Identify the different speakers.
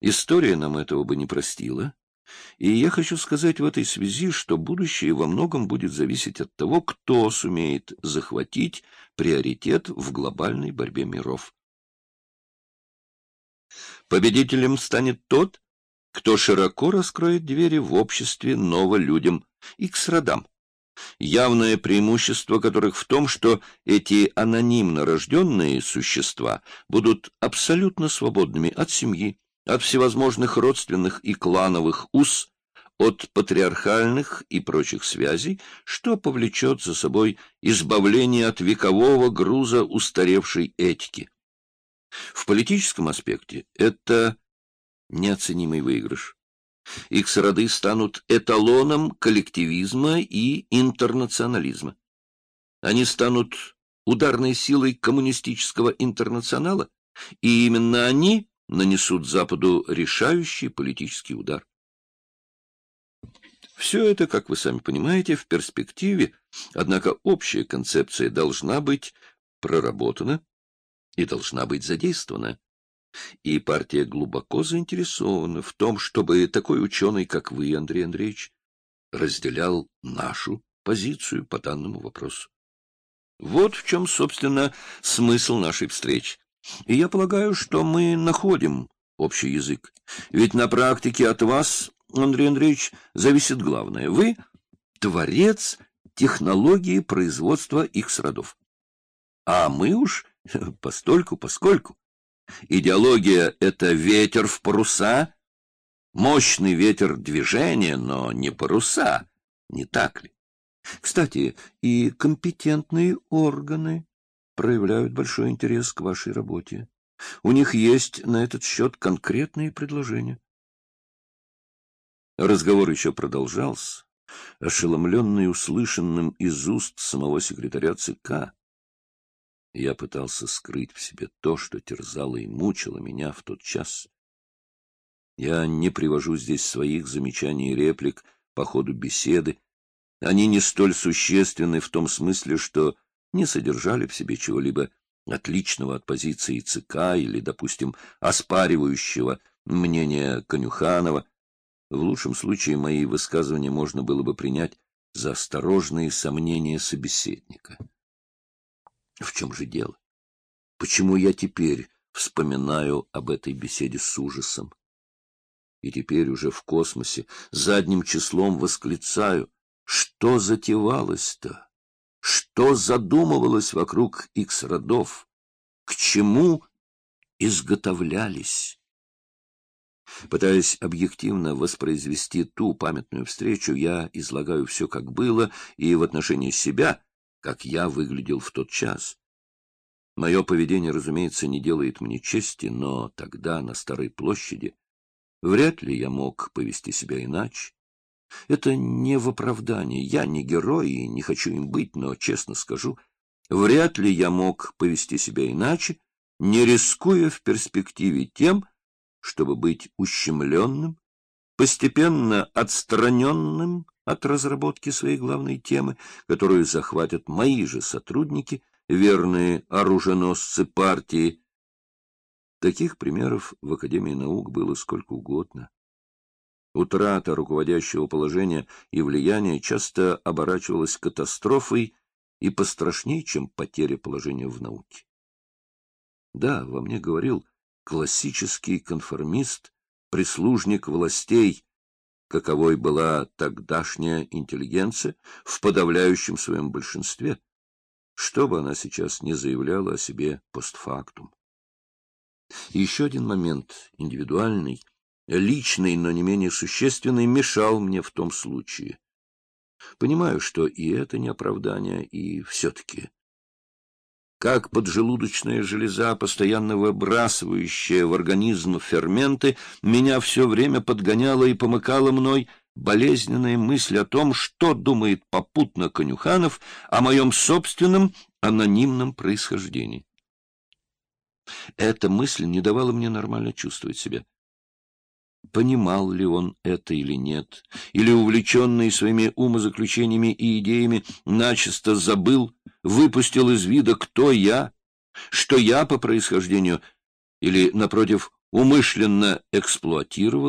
Speaker 1: История нам этого бы не простила. И я хочу сказать в этой связи, что будущее во многом будет зависеть от того, кто сумеет захватить приоритет в глобальной борьбе миров. Победителем станет тот, кто широко раскроет двери в обществе новолюдям, икс-родам, явное преимущество которых в том, что эти анонимно рожденные существа будут абсолютно свободными от семьи, от всевозможных родственных и клановых уз, от патриархальных и прочих связей, что повлечет за собой избавление от векового груза устаревшей этики. В политическом аспекте это неоценимый выигрыш. Их роды станут эталоном коллективизма и интернационализма. Они станут ударной силой коммунистического интернационала, и именно они нанесут Западу решающий политический удар. Все это, как вы сами понимаете, в перспективе, однако общая концепция должна быть проработана и должна быть задействована. И партия глубоко заинтересована в том, чтобы такой ученый, как вы, Андрей Андреевич, разделял нашу позицию по данному вопросу. Вот в чем, собственно, смысл нашей встречи. И я полагаю, что мы находим общий язык. Ведь на практике от вас, Андрей Андреевич, зависит главное. Вы — творец технологии производства их родов. А мы уж постольку, поскольку. Идеология — это ветер в паруса, мощный ветер движения, но не паруса, не так ли? Кстати, и компетентные органы проявляют большой интерес к вашей работе. У них есть на этот счет конкретные предложения. Разговор еще продолжался, ошеломленный услышанным из уст самого секретаря ЦК. Я пытался скрыть в себе то, что терзало и мучило меня в тот час. Я не привожу здесь своих замечаний и реплик по ходу беседы. Они не столь существенны в том смысле, что не содержали в себе чего-либо отличного от позиции ЦК или, допустим, оспаривающего мнение Конюханова. В лучшем случае мои высказывания можно было бы принять за осторожные сомнения собеседника. В чем же дело? Почему я теперь вспоминаю об этой беседе с ужасом? И теперь уже в космосе задним числом восклицаю, что затевалось-то? Что задумывалось вокруг икс-родов? К чему изготовлялись? Пытаясь объективно воспроизвести ту памятную встречу, я излагаю все, как было, и в отношении себя — как я выглядел в тот час. Мое поведение, разумеется, не делает мне чести, но тогда, на Старой площади, вряд ли я мог повести себя иначе. Это не в оправдании. Я не герой и не хочу им быть, но, честно скажу, вряд ли я мог повести себя иначе, не рискуя в перспективе тем, чтобы быть ущемленным, постепенно отстраненным от разработки своей главной темы, которую захватят мои же сотрудники, верные оруженосцы партии. Таких примеров в Академии наук было сколько угодно. Утрата руководящего положения и влияния часто оборачивалась катастрофой и пострашней, чем потеря положения в науке. Да, во мне говорил классический конформист, прислужник властей, каковой была тогдашняя интеллигенция в подавляющем своем большинстве, что бы она сейчас не заявляла о себе постфактум. еще один момент, индивидуальный, личный, но не менее существенный, мешал мне в том случае. Понимаю, что и это не оправдание, и все-таки как поджелудочная железа, постоянно выбрасывающая в организм ферменты, меня все время подгоняла и помыкала мной болезненная мысль о том, что думает попутно Конюханов о моем собственном анонимном происхождении. Эта мысль не давала мне нормально чувствовать себя. Понимал ли он это или нет, или, увлеченный своими умозаключениями и идеями, начисто забыл, выпустил из вида, кто я, что я по происхождению, или, напротив, умышленно эксплуатировал,